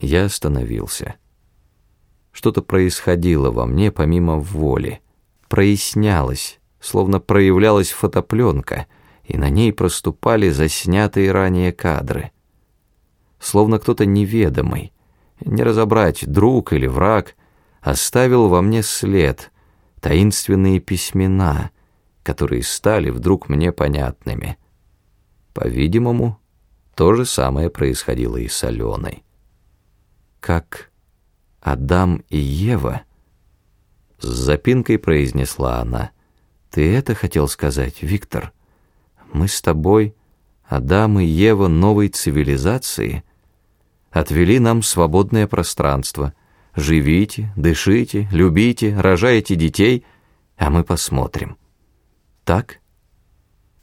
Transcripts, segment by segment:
Я остановился. Что-то происходило во мне помимо воли, прояснялось, словно проявлялась фотопленка, и на ней проступали заснятые ранее кадры. Словно кто-то неведомый, не разобрать, друг или враг, оставил во мне след, таинственные письмена, которые стали вдруг мне понятными. По-видимому, то же самое происходило и с Аленой. Как Адам и Ева, с запинкой произнесла она, «Ты это хотел сказать, Виктор? Мы с тобой, Адам и Ева новой цивилизации, отвели нам свободное пространство. Живите, дышите, любите, рожайте детей, а мы посмотрим. Так?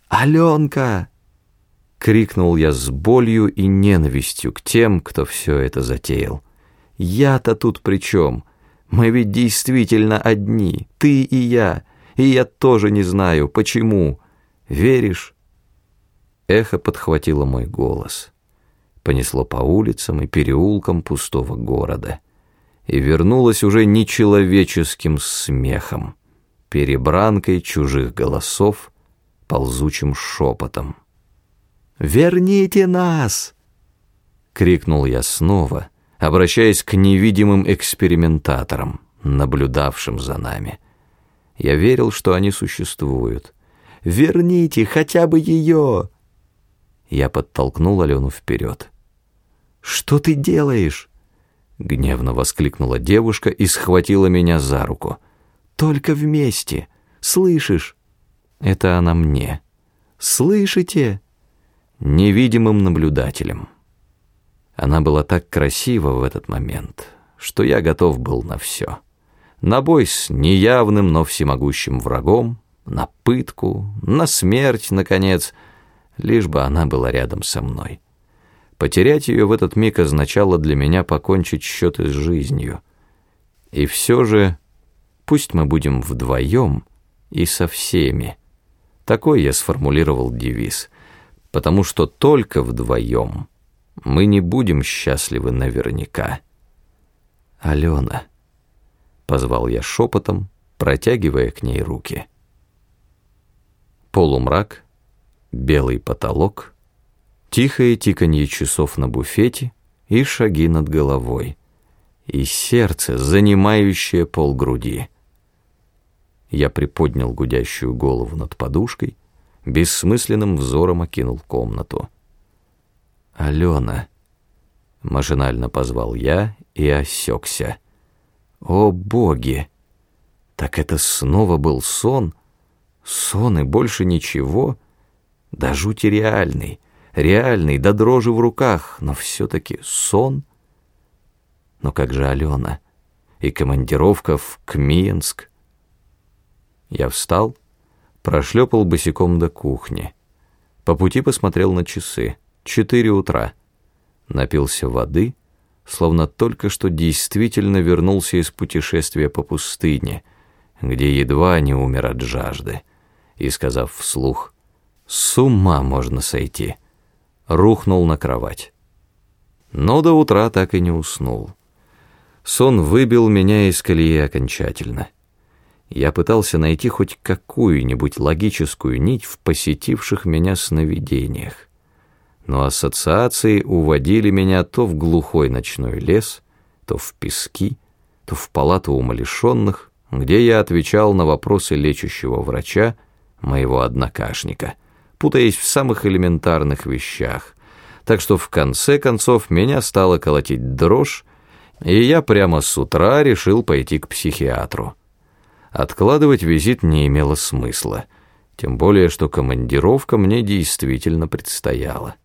«Аленка!» — крикнул я с болью и ненавистью к тем, кто все это затеял. «Я-то тут при чем? Мы ведь действительно одни, ты и я, и я тоже не знаю, почему. Веришь?» Эхо подхватило мой голос. Понесло по улицам и переулкам пустого города. И вернулось уже нечеловеческим смехом, перебранкой чужих голосов, ползучим шепотом. «Верните нас!» — крикнул я снова, обращаясь к невидимым экспериментаторам, наблюдавшим за нами. Я верил, что они существуют. «Верните хотя бы ее!» Я подтолкнул Алену вперед. «Что ты делаешь?» Гневно воскликнула девушка и схватила меня за руку. «Только вместе! Слышишь?» Это она мне. «Слышите?» невидимым наблюдателем. Она была так красива в этот момент, что я готов был на все. На бой с неявным, но всемогущим врагом, на пытку, на смерть, наконец, лишь бы она была рядом со мной. Потерять ее в этот миг означало для меня покончить счеты с жизнью. И все же, пусть мы будем вдвоем и со всеми. Такой я сформулировал девиз — потому что только вдвоем мы не будем счастливы наверняка. «Алена», — позвал я шепотом, протягивая к ней руки. Полумрак, белый потолок, тихое тиканье часов на буфете и шаги над головой, и сердце, занимающее полгруди. Я приподнял гудящую голову над подушкой, бессмысленным взором окинул комнату. «Алена!» — машинально позвал я и осекся. «О боги! Так это снова был сон? Сон и больше ничего? Да жути реальный, реальный, да дрожи в руках, но все-таки сон? Но как же Алена? И командировка в Кмиенск?» Я встал прошлепал босиком до кухни. По пути посмотрел на часы. Четыре утра. Напился воды, словно только что действительно вернулся из путешествия по пустыне, где едва не умер от жажды, и, сказав вслух «С ума можно сойти», рухнул на кровать. Но до утра так и не уснул. Сон выбил меня из колеи окончательно. Я пытался найти хоть какую-нибудь логическую нить в посетивших меня сновидениях. Но ассоциации уводили меня то в глухой ночной лес, то в пески, то в палату умалишенных, где я отвечал на вопросы лечащего врача, моего однокашника, путаясь в самых элементарных вещах. Так что в конце концов меня стало колотить дрожь, и я прямо с утра решил пойти к психиатру. Откладывать визит не имело смысла, тем более что командировка мне действительно предстояла.